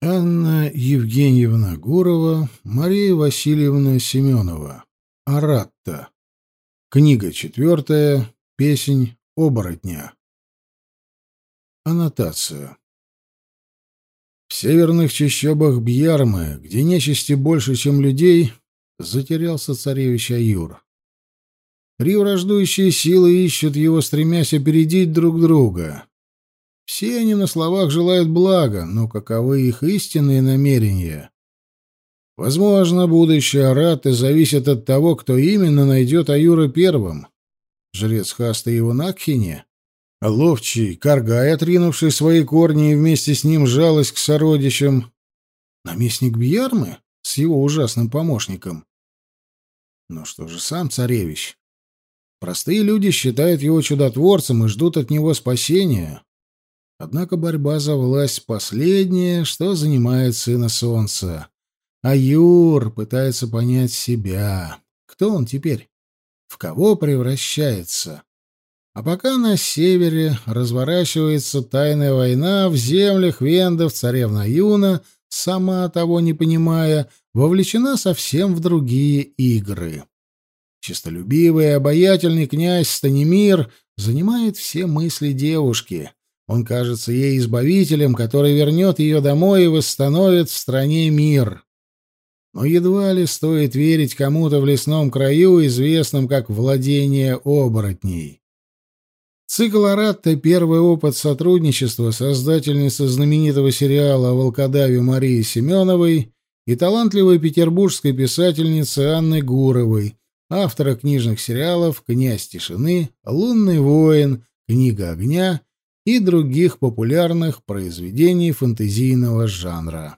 Анна Евгеньевна Гурова, Мария Васильевна Семенова. Аратта. Книга четвертая. Песень оборотня. Аннотация. В северных чащобах Бьярмы, где нечисти больше, чем людей, затерялся царевич Аюр. Три враждующие силы ищут его, стремясь опередить друг друга. Все они на словах желают блага, но каковы их истинные намерения? Возможно, будущее Араты зависит от того, кто именно найдет Аюра первым. Жрец Хаста его Накхине? Ловчий, Каргай, отринувший свои корни и вместе с ним жалость к сородичам? Наместник Бьярмы с его ужасным помощником? Ну что же, сам царевич. Простые люди считают его чудотворцем и ждут от него спасения. Однако борьба за власть — последнее, что занимает сына солнца. А Юр пытается понять себя. Кто он теперь? В кого превращается? А пока на севере разворачивается тайная война, в землях вендов царевна Юна, сама того не понимая, вовлечена совсем в другие игры. Чистолюбивый и обаятельный князь Станимир занимает все мысли девушки — он кажется ей избавителем, который вернет ее домой и восстановит в стране мир. Но едва ли стоит верить кому-то в лесном краю, известном как владение оборотней. Цикл «Аратта» — первый опыт сотрудничества создательницы знаменитого сериала о волкодаве Марии Семеновой и талантливой петербургской писательницы Анны Гуровой, автора книжных сериалов «Князь тишины», «Лунный воин», «Книга огня» и других популярных произведений фэнтезийного жанра.